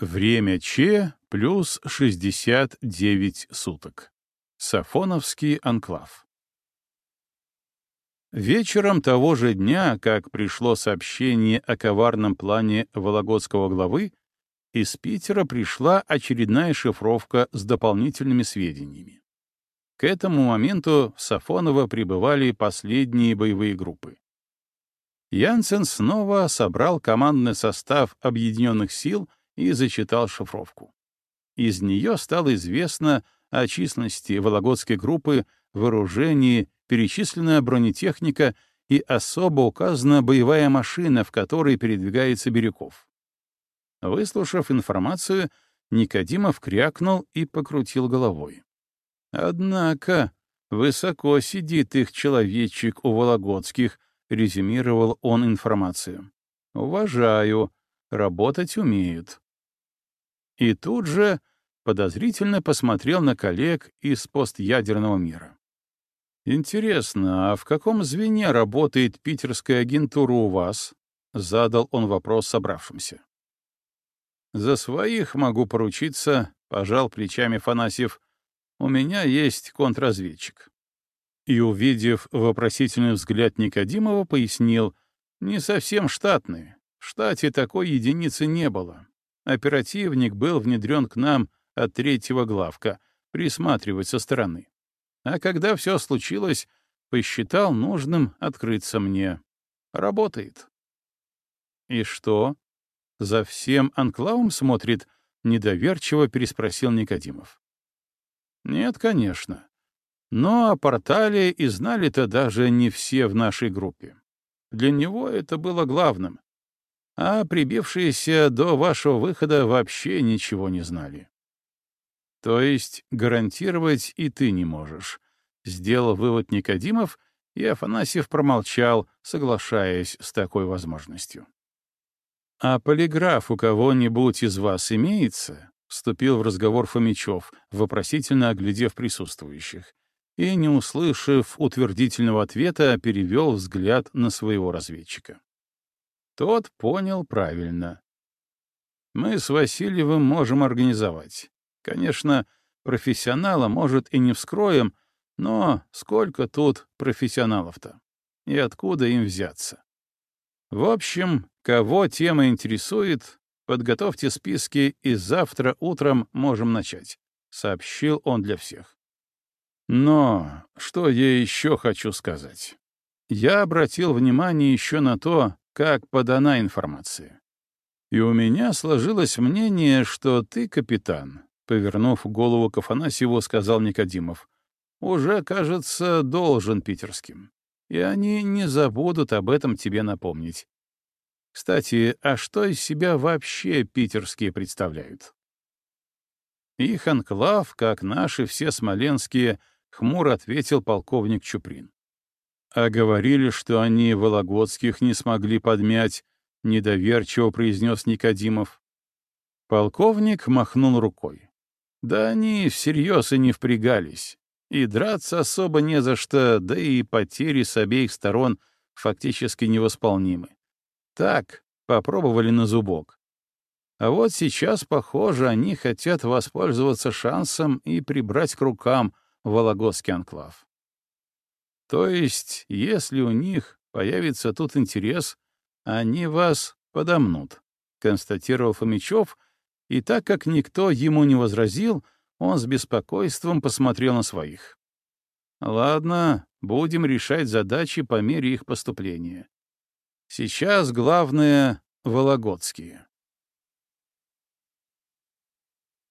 Время Че плюс 69 суток. Сафоновский анклав. Вечером того же дня, как пришло сообщение о коварном плане Вологодского главы, из Питера пришла очередная шифровка с дополнительными сведениями. К этому моменту в Сафоново прибывали последние боевые группы. Янсен снова собрал командный состав объединенных сил и зачитал шифровку. Из нее стало известно о численности Вологодской группы, вооружении, перечисленная бронетехника и особо указана боевая машина, в которой передвигается Бирюков. Выслушав информацию, Никодимов крякнул и покрутил головой. «Однако, высоко сидит их человечек у Вологодских», — резюмировал он информацию. «Уважаю, работать умеют». И тут же подозрительно посмотрел на коллег из постядерного мира. «Интересно, а в каком звене работает питерская агентура у вас?» — задал он вопрос собравшимся. «За своих могу поручиться», — пожал плечами Фанасьев. «У меня есть контрразведчик». И, увидев вопросительный взгляд Никодимова, пояснил, «Не совсем штатный. В штате такой единицы не было. Оперативник был внедрен к нам от третьего главка, присматривать со стороны. А когда все случилось, посчитал нужным открыться мне. Работает. И что? За всем анклавом смотрит? Недоверчиво переспросил Никодимов. Нет, конечно. Но о портале и знали-то даже не все в нашей группе. Для него это было главным а прибившиеся до вашего выхода вообще ничего не знали. То есть гарантировать и ты не можешь, — сделал вывод Никодимов, и Афанасьев промолчал, соглашаясь с такой возможностью. «А полиграф у кого-нибудь из вас имеется?» — вступил в разговор Фомичев, вопросительно оглядев присутствующих, и, не услышав утвердительного ответа, перевел взгляд на своего разведчика. Тот понял правильно. Мы с Васильевым можем организовать. Конечно, профессионала, может, и не вскроем, но сколько тут профессионалов-то? И откуда им взяться? В общем, кого тема интересует, подготовьте списки, и завтра утром можем начать, — сообщил он для всех. Но что я еще хочу сказать? Я обратил внимание еще на то, как подана информация. И у меня сложилось мнение, что ты, капитан, повернув голову к Афанасьеву, сказал Никодимов, уже, кажется, должен питерским. И они не забудут об этом тебе напомнить. Кстати, а что из себя вообще питерские представляют? Их анклав, как наши все смоленские, хмуро ответил полковник Чуприн. А говорили, что они Вологодских не смогли подмять, — недоверчиво произнес Никодимов. Полковник махнул рукой. Да они всерьез и не впрягались. И драться особо не за что, да и потери с обеих сторон фактически невосполнимы. Так, попробовали на зубок. А вот сейчас, похоже, они хотят воспользоваться шансом и прибрать к рукам Вологодский анклав. То есть, если у них появится тут интерес, они вас подомнут, — констатировал Фомичев, и так как никто ему не возразил, он с беспокойством посмотрел на своих. Ладно, будем решать задачи по мере их поступления. Сейчас главное — Вологодские.